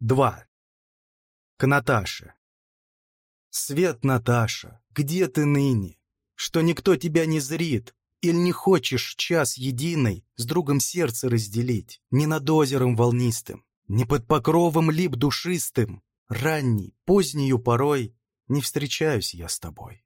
2. К Наташе. Свет, Наташа, где ты ныне? Что никто тебя не зрит? Или не хочешь час единый с другом сердце разделить? Не над озером волнистым, не под покровом лип душистым, Ранней, позднею порой не встречаюсь я с тобой.